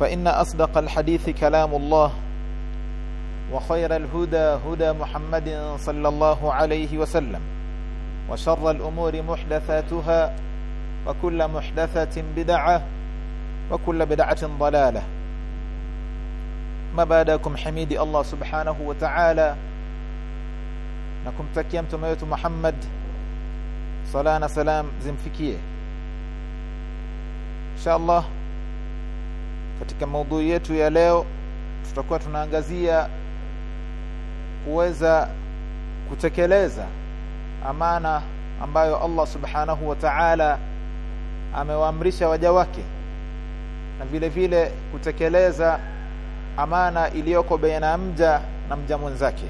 فإن أصدق الحديث كلام الله وخير الهدى هدى محمد صلى الله عليه وسلم وشر الأمور محدثاتها وكل محدثة بدعة وكل بدعة ضلالة. ما بعدكم حميد الله سبحانه وتعالى. نكم تكيم تميت محمد. صلاة سلام زمفكيه إن شاء الله katika maudhui yetu ya leo tutakuwa tunaangazia kuweza kutekeleza amana ambayo Allah subhanahu wa ta'ala amewaamrisha waja wake na vile vile kutekeleza amana iliyoko baina mja na mja mwenzake.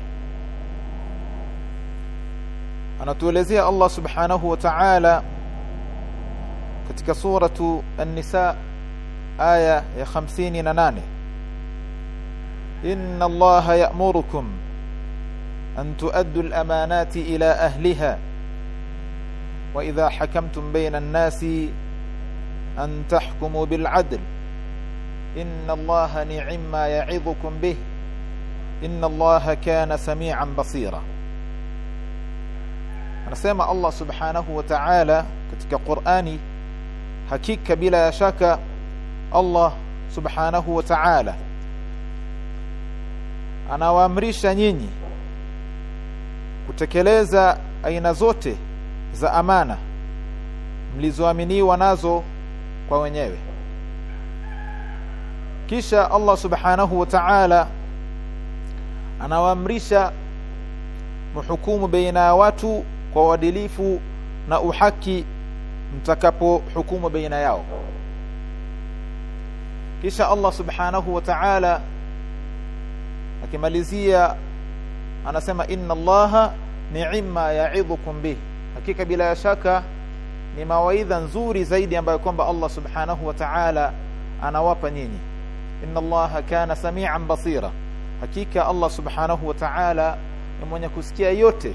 Anatuelezea Allah subhanahu wa ta'ala katika suratu an-nisa aya ya 58 inna Allah ya'murukum an tu'addu al-amanati ila ahliha wa idha hakamtum bayna an-nasi an tahkumu bil 'adl inna Allah ni'ma ya'idhukum bih inna Allah kana sami'an basira anasema Allah subhanahu wa ta'ala katika Qur'ani hakika bila ya shaka Allah subhanahu wa ta'ala. Anawaamrisha nyinyi kutekeleza aina zote za amana mlizoaminiwa nazo kwa wenyewe. Kisha Allah subhanahu wa ta'ala anawaamrisha muhukumu baina ya watu kwa uadilifu na uhaki mtakapo hukumu baina yao kisha Allah subhanahu wa ta'ala akimalizia anasema inna Allaha ni'ma ya'idhukum bih. Hakika bila shaka ni mawaidha nzuri zaidi ambayo kwamba Allah subhanahu wa ta'ala anawapa nyinyi. Inna Allaha kana sami'an basira. Hakika Allah subhanahu wa ta'ala ni mwenye kusikia yote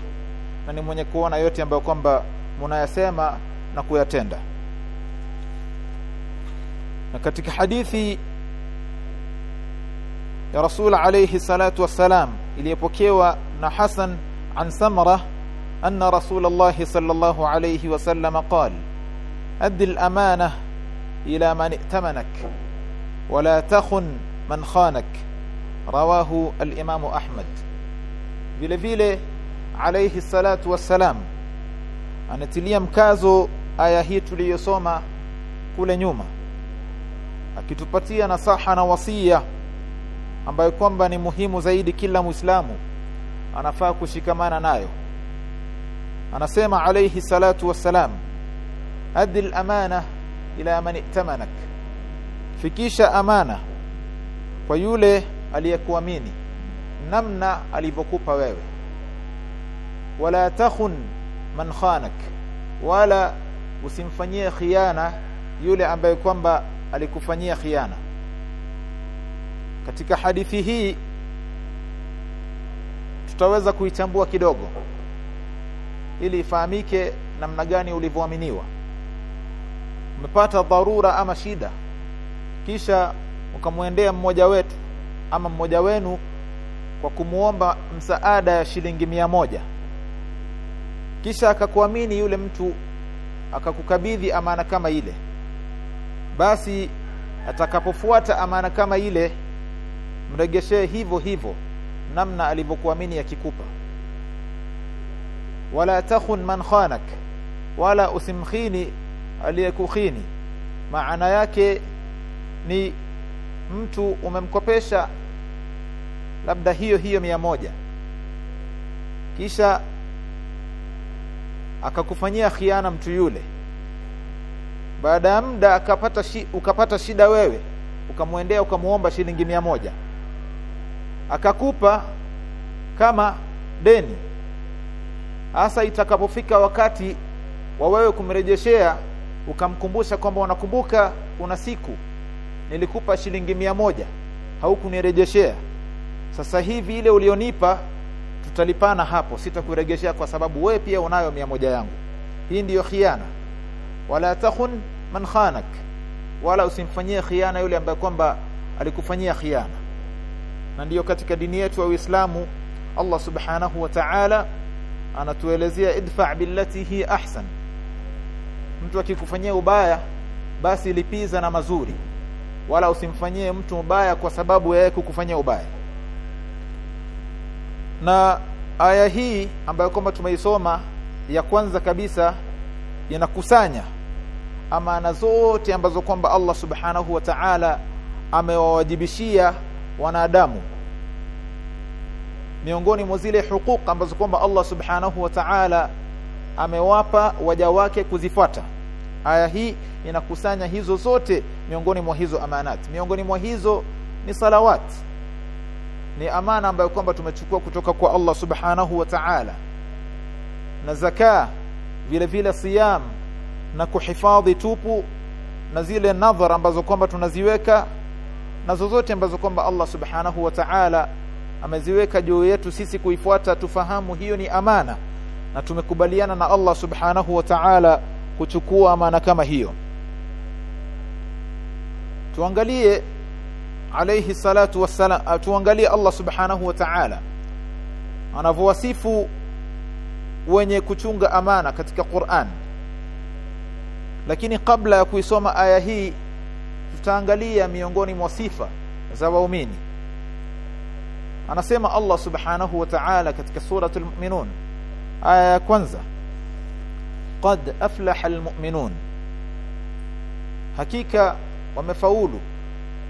na ni mwenye kuona yote ambayo kwamba mnayasema na kuyatenda na katika hadithi ya Rasul alayhi salatu wassalam iliyopokewa na Hasan an Samra anna Rasul sallallahu alayhi wasallam qala addi al-amanah ila man i'tamanak ولا تخن من خانك رواه الإمام أحمد vile vile alayhi salatu wassalam anatilia mkazo aya hii tuliyosoma kule nyuma akitupatia nasaha na wasia ambayo kwamba ni muhimu zaidi kila muislamu anafaa kushikamana nayo. Anasema alayhi salatu wassalam addi al-amana ila man i'tamanak. Fikisha amana kwa yule aliyekuamini namna alivyokupa wewe. Wala takhun man khanak wala usimfanyie khiana yule ambaye kwamba alikufanyia khiana. Katika hadithi hii tutaweza kuichambua kidogo ili ifahamike namna gani ulivyoaminiwa. Umepata dharura ama shida kisha ukamwendea mmoja wetu ama mmoja wenu kwa kumuomba msaada ya shilingi mia moja. Kisha akakuamini yule mtu akakukabidhi amana kama ile basi atakapofuata amana kama ile mregeshee hivyo hivyo namna alivyokuamini akikupa. Wala takhun man khanak wala usimkhini aliyekukhini. Maana yake ni mtu umemkopesha labda hiyo hiyo mia moja. Kisha akakufanyia khiana mtu yule baada ya muda akapata shi, ukapata shida wewe ukamwendea ukamuomba shilingi mia moja. Akakupa kama deni. Hasa itakapofika wakati wa wewe kumrejeshea ukamkumbusha kwamba unakumbuka una siku nilikupa shilingi mia moja. Haukunirejeshea sasa hivi ile ulionipa tutalipana hapo. Sitakurejeshea kwa sababu wewe pia unayo mia moja yangu. Hii ndiyo khiana wala takhun man khanak wala usimfanyie khiana yule ambaye kwamba alikufanyia khiana. Na ndiyo katika dini yetu ya Uislamu Allah subhanahu wa ta'ala anatuelezea idfa billati hi ahsan. Mtu akikufanyia ubaya basi lipiza na mazuri wala usimfanyie mtu ubaya kwa sababu yeye kukufanyia ubaya. Na aya hii ambayo kwamba tumeisoma ya kwanza kabisa inakusanya amana zote ambazo kwamba Allah subhanahu wa ta'ala amewawajibishia wanadamu. Miongoni mwa zile huquq ambazo kwamba Allah subhanahu wa ta'ala amewapa waja wake kuzifuata. Aya hii inakusanya hizo zote miongoni mwa hizo amanat. Miongoni mwa hizo ni salawat. Ni amana ambayo kwamba tumechukua kutoka kwa Allah subhanahu wa ta'ala. Na zakaa vile vile siyam na kuhifadhi tupu na zile nadhara ambazo kwamba tunaziweka na zozote ambazo kwamba Allah subhanahu wa ta'ala ameziweka juu yetu sisi kuifuata tufahamu hiyo ni amana. Na tumekubaliana na Allah subhanahu wa ta'ala kuchukua amana kama hiyo. Tuangalie alayhi salatu wassalam tuangalie Allah subhanahu wa ta'ala. Anavyowasifu wenye kuchunga amana katika Qur'an lakini kabla ya kuisoma aya hii tutaangalia miongoni mwa sifa za waumini. Anasema Allah subhanahu wa ta'ala katika suratul mu'minun aya ya kwanza. Qad aflaha almu'minun. Hakika wamefaulu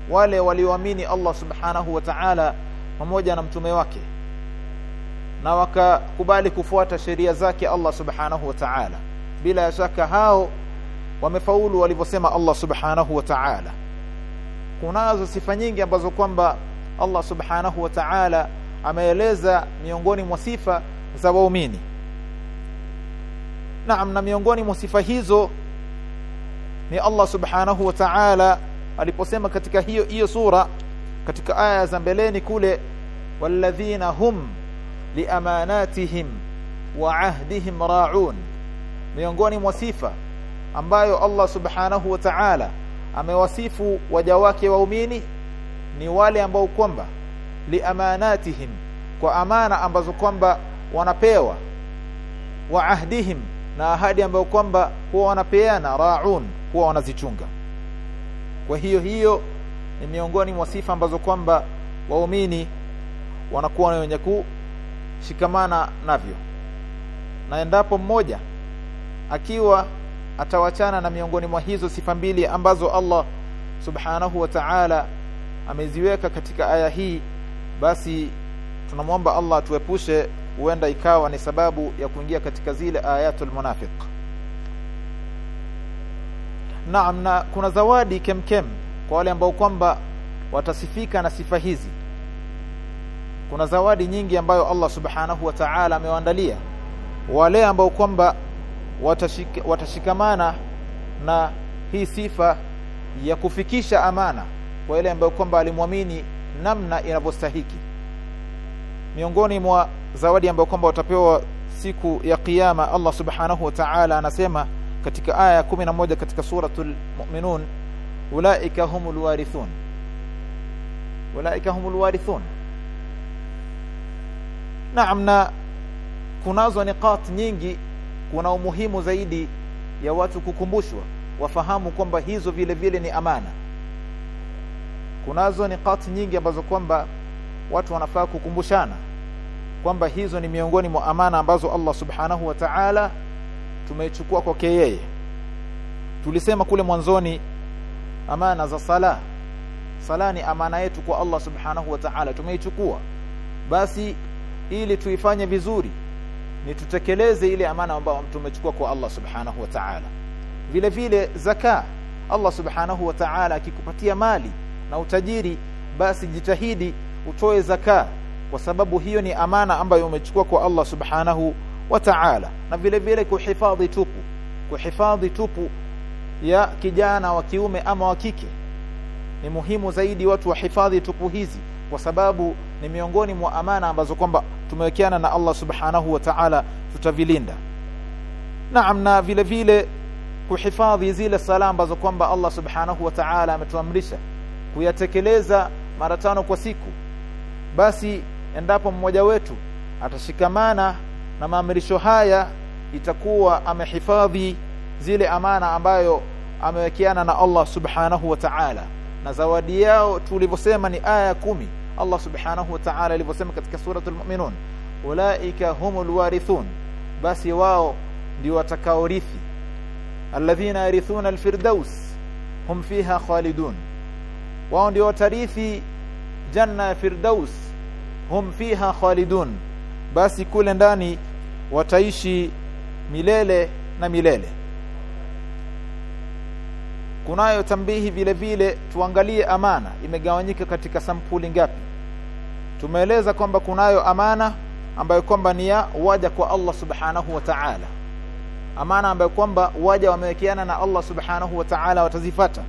wale walioamini Allah subhanahu wa ta'ala pamoja na mtume wake na wakakubali kufuata sheria zake Allah subhanahu wa ta'ala. Bila shaka hao wamefaulu walivyosema Allah subhanahu wa ta'ala. Kunazo sifa nyingi ambazo kwamba Allah subhanahu wa ta'ala ameeleza miongoni mwa sifa za waumini. Naam na miongoni mwa sifa hizo ni Allah subhanahu wa ta'ala aliposema katika hiyo hiyo sura katika aya za mbeleni kule walladhina hum liamanatihim wa ahdihim ra'un. Miongoni mwa sifa ambayo Allah subhanahu wa ta'ala amewasifu waja wake waumini ni wale ambao kwamba liamanatihim kwa amana ambazo kwamba wanapewa wa ahdihim na ahadi ambayo kwamba huwa wanapeana raun huwa wanazichunga. Kwa hiyo hiyo ni miongoni mwa sifa ambazo kwamba waumini wanakuwa na wenye kushikamana navyo. Na endapo mmoja akiwa atawachana na miongoni mwa hizo sifa mbili ambazo Allah subhanahu wa ta'ala ameziweka katika aya hii basi tunamwomba Allah tuepushe huenda ikawa ni sababu ya kuingia katika zile ayatul munafiq. Naam na kuna zawadi kemkem kwa wale ambao kwamba watasifika na sifa hizi. Kuna zawadi nyingi ambayo Allah subhanahu wa ta'ala amewaandalia. Wale ambao kwamba watashika, watashikamana na hii sifa ya kufikisha amana kwa ile ambayo kwamba alimwamini namna inavyostahiki. Miongoni mwa zawadi ambayo kwamba watapewa siku ya kiyama Allah subhanahu wa ta'ala anasema katika aya ya 11 katika suratul mu'minun ulaika humul warithun. Ulaika humul warithun. Naam na kunazo niqat nyingi kuna umuhimu zaidi ya watu kukumbushwa wafahamu kwamba hizo vile vile ni amana. Kunazo niqati nyingi ambazo kwamba watu wanafaa kukumbushana kwamba hizo ni miongoni mwa amana ambazo Allah subhanahu wa ta'ala tumeichukua kwake yeye. Tulisema kule mwanzoni amana za sala. Sala ni amana yetu kwa Allah subhanahu wa ta'ala tumeichukua. Basi ili tuifanye vizuri ni tutekeleze ile amana ambayo tumechukua kwa Allah subhanahu wa ta'ala. Vile vile zaka Allah subhanahu wa ta'ala akikupatia mali na utajiri basi jitahidi utoe zaka. Kwa sababu hiyo ni amana ambayo umechukua kwa Allah subhanahu wa ta'ala. Na vile vile kuhifadhi tupu. Kuhifadhi tupu ya kijana wa kiume ama wa kike. Ni muhimu zaidi watu wahifadhi tupu hizi kwa sababu ni miongoni mwa amana ambazo kwamba tumewekeana na Allah subhanahu wa ta'ala tutavilinda. Naam na vile vile kuhifadhi zile sala ambazo kwamba Allah subhanahu wa ta'ala ametuamrisha kuyatekeleza mara tano kwa siku basi endapo mmoja wetu atashikamana na maamrisho haya itakuwa amehifadhi zile amana ambayo amewekeana na Allah subhanahu wa ta'ala na zawadi yao tulivyosema ni aya kumi. Allah subhanahu wa ta'ala alivyosema katika suratul mu'minun ulaika humul warithun. Basi wao ndio watakaorithi. Alladhina yarithuna alfirdaus hum fiha khalidun. Wao ndio watarithi janna ya firdaus hum fiha khalidun. Basi kule ndani wataishi milele na milele kunayo tambihi vile vile tuangalie amana imegawanyika katika sampuli ngapi. Tumeeleza kwamba kunayo amana ambayo kwamba ni ya waja kwa Allah subhanahu wa ta'ala. Amana ambayo kwamba waja wamewekeana na Allah subhanahu wa ta'ala watazifata.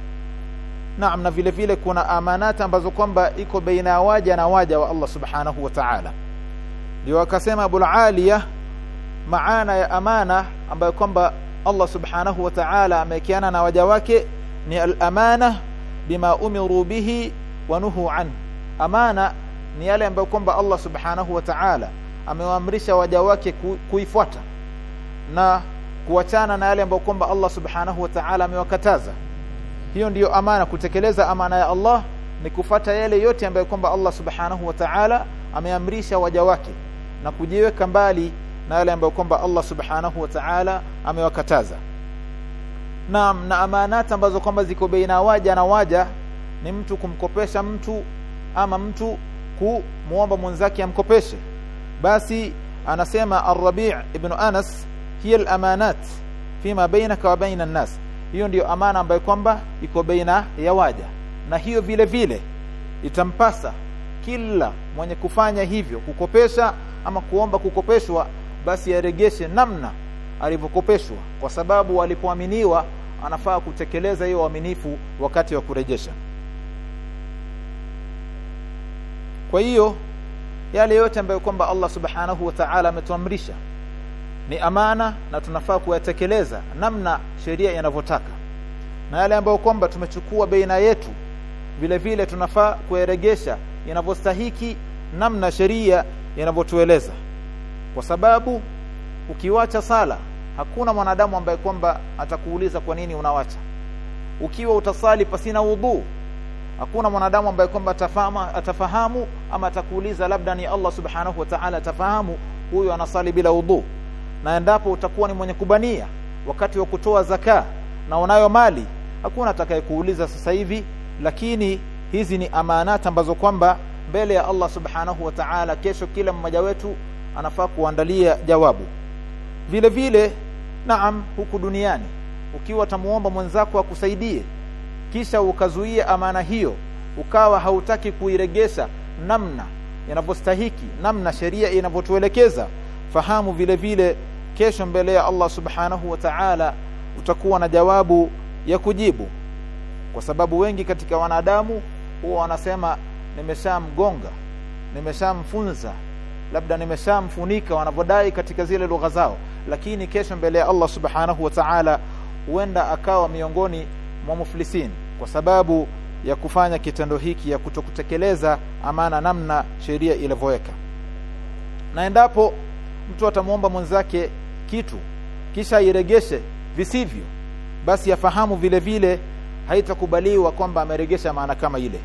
Naam na vile vile kuna amanata ambazo kwamba iko baina ya waja na waja wa Allah subhanahu wa ta'ala. Ndio akasema Abu Aliya maana ya amana ambayo kwamba Allah subhanahu wa ta'ala amewekeana na waja wake ni al-amana bima umiru bihi wa nuhu an. Amana ni yale ambayo kwamba Allah subhanahu wa ta'ala amewaamrisha waja wake kuifuata na kuachana na yale ambayo kwamba Allah subhanahu wa ta'ala amewakataza. Hiyo ndiyo amana kutekeleza amana ya Allah ni kufata yale yote ambayo kwamba Allah subhanahu wa ta'ala ameamrisha waja wake na kujiweka mbali na yale ambayo kwamba Allah subhanahu wa ta'ala amewakataza na na amanati ambazo kwamba ziko baina waja na waja ni mtu kumkopesha mtu ama mtu kumuomba mwenzake amkopeshe. Basi anasema Ar-Rabi' ibn Anas hiya al-amanat fima bainaka wa baina an-nas. Hiyo ndiyo amana ambayo kwamba iko baina ya waja. Na hiyo vile vile itampasa kila mwenye kufanya hivyo kukopesha ama kuomba kukopeshwa basi aregeshe namna alivyokopeshwa. Kwa sababu alipoaminiwa anafaa kutekeleza hiyo uaminifu wakati wa kurejesha. Kwa hiyo yale yote ambayo kwamba Allah subhanahu wa ta'ala ametuamrisha ni amana na tunafaa kuyatekeleza namna sheria inavyotaka. Na yale ambayo kwamba tumechukua baina yetu vile vile tunafaa kuyaregesha inavyostahiki namna sheria inavyotueleza. Kwa sababu ukiwacha sala hakuna mwanadamu ambaye kwamba atakuuliza kwa nini unawacha. Ukiwa utasali pasina udhu hakuna mwanadamu ambaye kwamba atafahamu, atafahamu ama atakuuliza labda ni Allah subhanahu wa ta'ala atafahamu huyu anasali bila udhu na endapo utakuwa ni mwenye kubania wakati wa kutoa zaka na unayo mali hakuna atakayekuuliza sasa hivi lakini hizi ni amanati ambazo kwamba mbele ya Allah subhanahu wa ta'ala kesho kila mmoja wetu anafaa kuandalia jawabu. Vile vile naam huku duniani ukiwa tamuomba mwenzako akusaidie kisha ukazuia amana hiyo ukawa hautaki kuiregesha namna inavyostahiki namna sheria inavyotuelekeza fahamu vile vile kesho mbele ya Allah subhanahu wa ta'ala utakuwa na jawabu ya kujibu. Kwa sababu wengi katika wanadamu huwa wanasema nimeshamgonga nimeshamfunza labda nimeshamfunika wanavodai katika zile lugha zao lakini kesho mbele ya Allah subhanahu wa ta'ala huenda akawa miongoni mwa muflisin kwa sababu ya kufanya kitendo hiki ya kutokutekeleza amana namna sheria ilivyoweka. Na endapo mtu atamwomba mwenzake kitu kisha iregeshe visivyo basi afahamu vile vile haitakubaliwa kwamba ameregesha maana kama ile.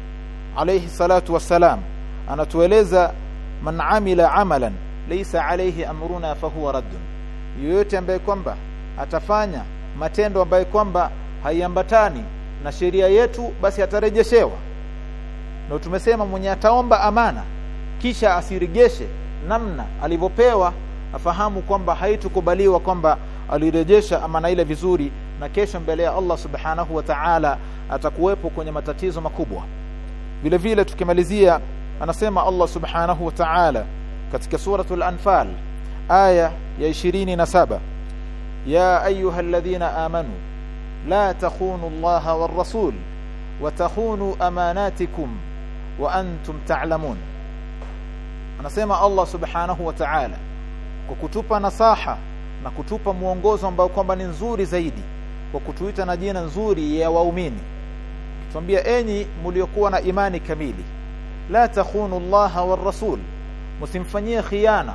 Alayhi salatu wassalam anatueleza man amila amalan laysa alayhi amruna fahuwa raddun yoyote ambaye kwamba atafanya matendo ambayo kwamba haiambatani na sheria yetu basi atarejeshewa. Na tumesema mwenye ataomba amana kisha asiregeshe namna alivyopewa afahamu kwamba haitukubaliwa kwamba alirejesha amana ile vizuri na kesho mbele ya Allah subhanahu wa ta'ala atakuwepo kwenye matatizo makubwa. Vile vile tukimalizia anasema Allah subhanahu wa ta'ala katika suratul anfal aya ya 27 ya ayuha alladhina amanu la takhunu allaha war rasul wa takhunu amanatikum wa antum ta'lamun. Anasema Allah subhanahu wa ta'ala kwa kutupa nasaha na kutupa mwongozo ambao kwamba ni nzuri zaidi kwa kutuita na jina nzuri ya waumini. Tuambia enyi mliokuwa na imani kamili la takhunu allaha war rasul msimfanyie khiana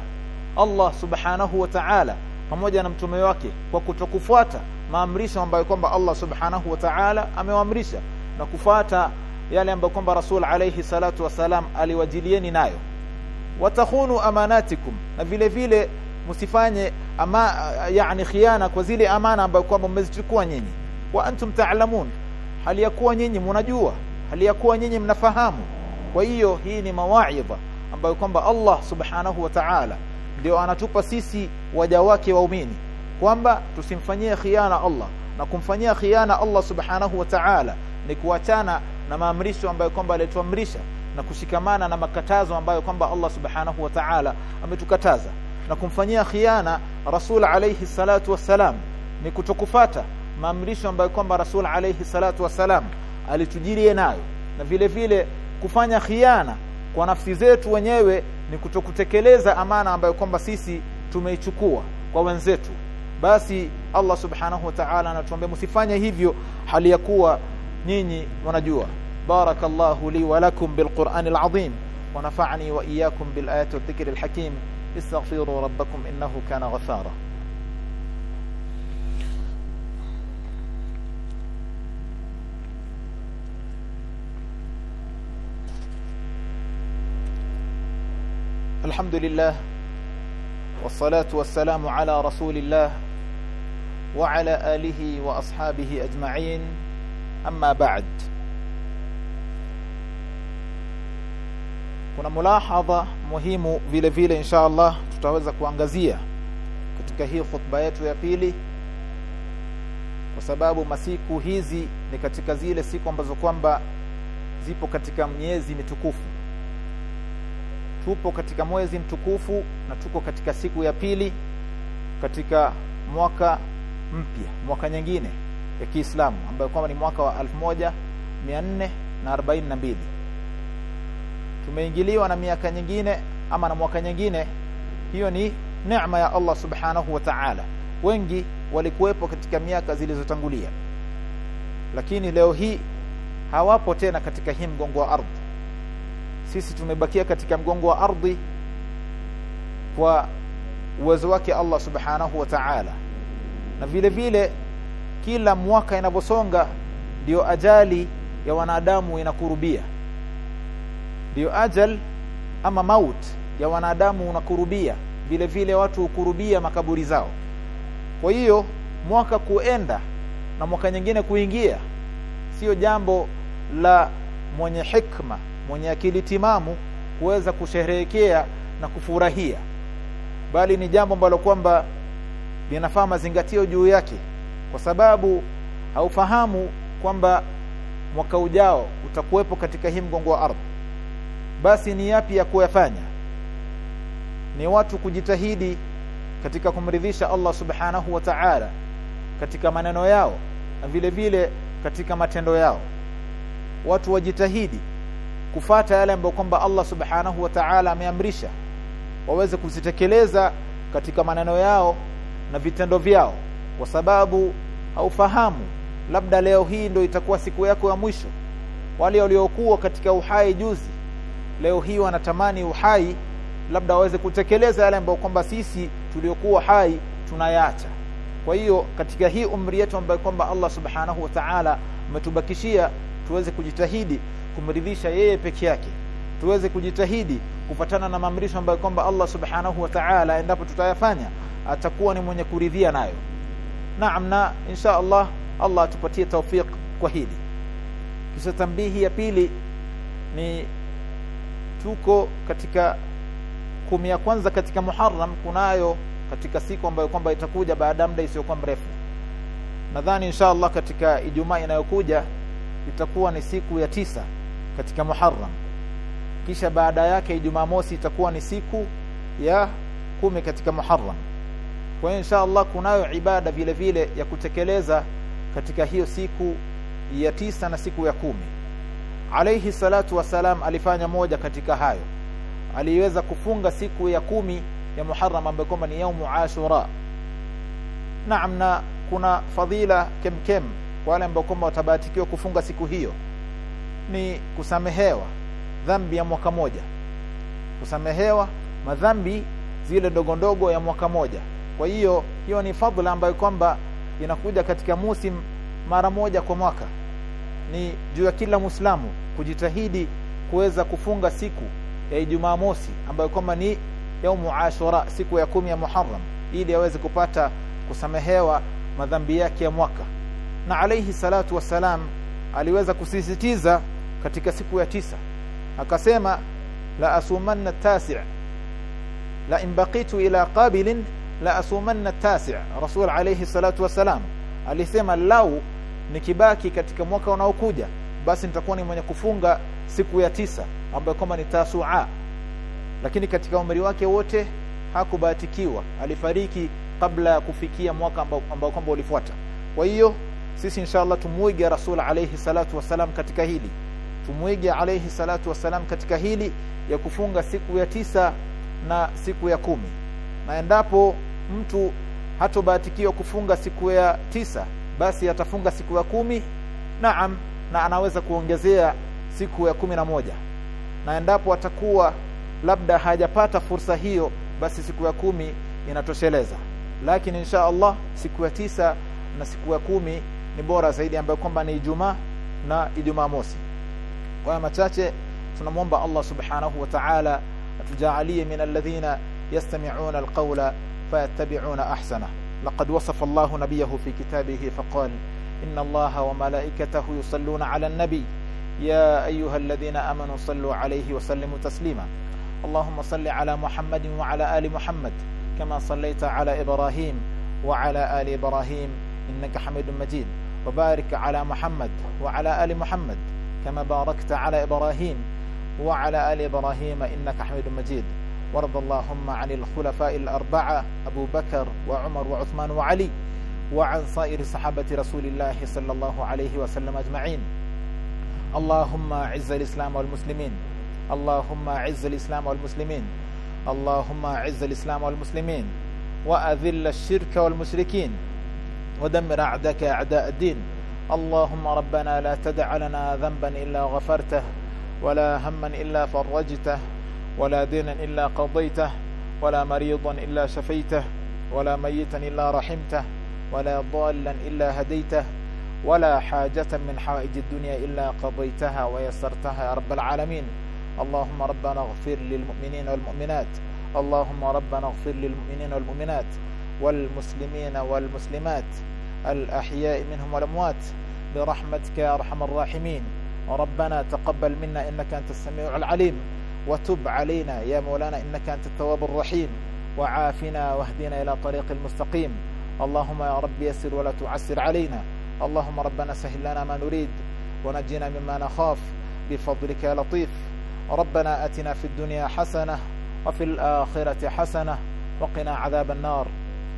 Allah subhanahu wa ta'ala pamoja na mtume wake kwa kutokufuata maamrisho ambayo kwamba Allah subhanahu wa ta'ala amewaamrisha na kufuata yale ambayo kwamba Rasul alayhi salatu wasalam aliwajilieni nayo. Watakhunu amanatikum na vile vile msifanye ama yani khiana kwa zile amana ambayo kwamba mmezichukua nyinyi. Wa antum ta'lamun hali ya kuwa nyinyi mnajua hali ya kuwa nyinyi mnafahamu. Kwa hiyo hii ni mawaidha ambayo kwamba Allah subhanahu wa ta'ala ndio anatupa sisi waja wake waumini kwamba tusimfanyie khiana Allah. Na kumfanyia khiana Allah subhanahu wa ta'ala ni kuachana na maamrisho ambayo kwamba alituamrisha na kushikamana na makatazo ambayo kwamba Allah subhanahu wa ta'ala ametukataza. Na kumfanyia khiana Rasul alayhi salatu wassalam ni kutokufata maamrisho ambayo kwamba Rasul alayhi salatu wassalam alitujirie nayo. Na vile vile kufanya khiana kwa nafsi zetu wenyewe ni kutokutekeleza amana ambayo kwamba sisi tumeichukua kwa wenzetu. Basi Allah subhanahu wa ta'ala anatuambia msifanye hivyo hali ya kuwa nyinyi wanajua. Barakallahu li wa lakum bilqur'anil azim wa nafa'ani wa iyyakum bilayati ayati alhakim استغفروا ربكم istaghfiru كان innahu الحمد لله والصلاة والسلام على رسول الله وعلى آله وأصحابه أجمعين أما بعد kuna mulahadha muhimu vile vile insha Allah tutaweza kuangazia katika hii khutba yetu ya pili kwa sababu masiku hizi ni katika zile siku ambazo kwamba zipo katika miezi mitukufu tupo katika mwezi mtukufu na tuko katika siku ya pili katika mwaka mpya mwaka nyingine ya Kiislamu ambayo kwamba ni mwaka wa 1442 tumeingiliwa na miaka nyingine ama na mwaka nyingine. Hiyo ni neema ya Allah subhanahu wa ta'ala. Wengi walikuwepo katika miaka zilizotangulia lakini leo hii hawapo tena katika hii mgongo wa ardhi sisi tumebakia katika mgongo wa ardhi kwa uwezo wake Allah subhanahu wa ta'ala. Na vile vile kila mwaka inavyosonga ndio ajali ya wanadamu inakurubia. Ndio ajal ama maut ya wanadamu unakurubia. Vile vile watu hukurubia makaburi zao. Kwa hiyo mwaka kuenda na mwaka nyingine kuingia sio jambo la mwenye hikma mwenye akili timamu kuweza kusherehekea na kufurahia. Bali ni jambo ambalo kwamba linafaa mazingatio juu yake kwa sababu haufahamu kwamba mwaka ujao utakuwepo katika hii mgongo wa ardhi. Basi ni yapi ya kuyafanya? Ni watu kujitahidi katika kumridhisha Allah subhanahu wa ta'ala katika maneno yao na vile vile katika matendo yao. Watu wajitahidi kufata yale ambayo kwamba Allah subhanahu wa ta'ala ameamrisha waweze kuzitekeleza katika maneno yao na vitendo vyao kwa sababu haufahamu labda leo hii ndio itakuwa siku yako ya mwisho. Wale waliokuwa katika uhai juzi leo hii wanatamani uhai labda waweze kutekeleza yale ambayo kwamba sisi tuliokuwa hai tunayaacha. Kwa hiyo katika hii umri yetu ambayo kwamba Allah subhanahu wa ta'ala ametubakishia tuweze kujitahidi kumridhisha yeye peke yake. Tuweze kujitahidi kufatana na maamrisho ambayo kwamba Allah subhanahu wa ta'ala endapo tutayafanya atakuwa ni mwenye kuridhia nayo. Naam na insha Allah Allah atupatie tawfik kwa hili. Kisha tambihi ya pili ni tuko katika kumi ya kwanza katika Muharram kunayo katika siku ambayo kwamba itakuja baada ya muda isiyokuwa mrefu. Nadhani insha Allah katika Ijumaa inayokuja itakuwa ni siku ya tisa katika Muharram. Kisha baada yake Ijumaa mosi itakuwa ni siku ya kumi katika Muharram. Kwa hiyo insha Allah kunayo ibada vile vile ya kutekeleza katika hiyo siku ya tisa na siku ya kumi. Alayhi salatu wasalam alifanya moja katika hayo. Aliweza kufunga siku ya kumi ya Muharram ambayo kwamba ni yaumu Ashura. Naam na kuna fadhila kemkem kwa wale ambao kwamba watabahatikiwa kufunga siku hiyo ni kusamehewa dhambi ya mwaka moja. Kusamehewa madhambi zile ndogo ndogo ya mwaka moja. Kwa hiyo hiyo ni fadhila ambayo kwamba inakuja katika musim mara moja kwa mwaka. Ni juu ya kila muislamu kujitahidi kuweza kufunga siku ya Ijumaa mosi ambayo kwamba ni yaumu Ashura siku ya kumi ya Muharram ili aweze kupata kusamehewa madhambi yake ya mwaka. Na alayhi salatu wasalam aliweza kusisitiza katika siku ya tisa. Akasema la asumanna tasi' la in baqitu ila qabilin la asumanna tasi' rasul alayhi salatu wasalam alisema lau nikibaki katika mwaka unaokuja basi nitakuwa ni mwenye kufunga siku ya tisa ambayo kama ni tasua. Lakini katika umri wake wote hakubahatikiwa alifariki kabla ya kufikia mwaka ambao, ambao kwamba ulifuata. Kwa hiyo sisi inshallah tumuige rasul alayhi salatu wasalam katika hili tumuige alayhi salatu wasalam katika hili ya kufunga siku ya tisa na siku ya kumi. Na endapo mtu hatobahatikiwa kufunga siku ya tisa basi atafunga siku ya kumi. Naam na anaweza kuongezea siku ya kumi na moja. Na endapo atakuwa labda hajapata fursa hiyo basi siku ya kumi inatosheleza. Lakini insha Allah siku ya tisa na siku ya kumi ni bora zaidi ambayo kwamba ni Ijumaa na Ijumaa mosi ومتاتي تنمومب الله سبحانه وتعالى تجعلي من الذين يستمعون القول فيتبعون أحسنه. لقد وصف الله نبيه في كتابه فقال إن الله وملائكته يصلون على النبي. يا أيها الذين أمنوا صلوا عليه وسلموا تسليما. اللهم صل على محمد وعلى آل محمد كما صليت على إبراهيم وعلى آل إبراهيم إنك حميد مجيد. وبارك على محمد وعلى آل محمد. كما باركت على إبراهيم وعلى آل إبراهيم إنك حميد مجيد. وارض اللهم عن الخلفاء الأربعة أبو بكر وعمر وعثمان وعلي وعن صائر صحابة رسول الله صلى الله عليه وسلم أجمعين. اللهم أعز الإسلام والمسلمين. اللهم أعز الإسلام والمسلمين. اللهم أعز الإسلام والمسلمين. وأذل الشرك والمشركين. ودمر أعداءك أعداء الدين. اللهم ربنا لا تدع لنا ذنبا إلا غفرته ولا هما إلا فرجته ولا دينا إلا قضيته ولا مريضا إلا شفيته ولا ميتا إلا رحمته ولا ضالا إلا هديته ولا حاجة من حوائج الدنيا إلا قضيتها ويسرتها يا رب العالمين اللهم ربنا اغفر للمؤمنين والمؤمنات اللهم ربنا اغفر للمؤمنين والمؤمنات والمسلمين والمسلمات الأحياء منهم والأموات برحمتك يا أرحم الراحمين. ربنا تقبل منا إنك أنت السميع العليم وتب علينا يا مولانا إنك أنت التواب الرحيم وعافنا واهدنا إلى طريق المستقيم. اللهم يا رب يسر ولا تعسر علينا. اللهم ربنا سهل لنا ما نريد ونجينا مما نخاف. بفضلك يا لطيف. ربنا أتنا في الدنيا حسنة وفي الآخرة حسنة وقنا عذاب النار.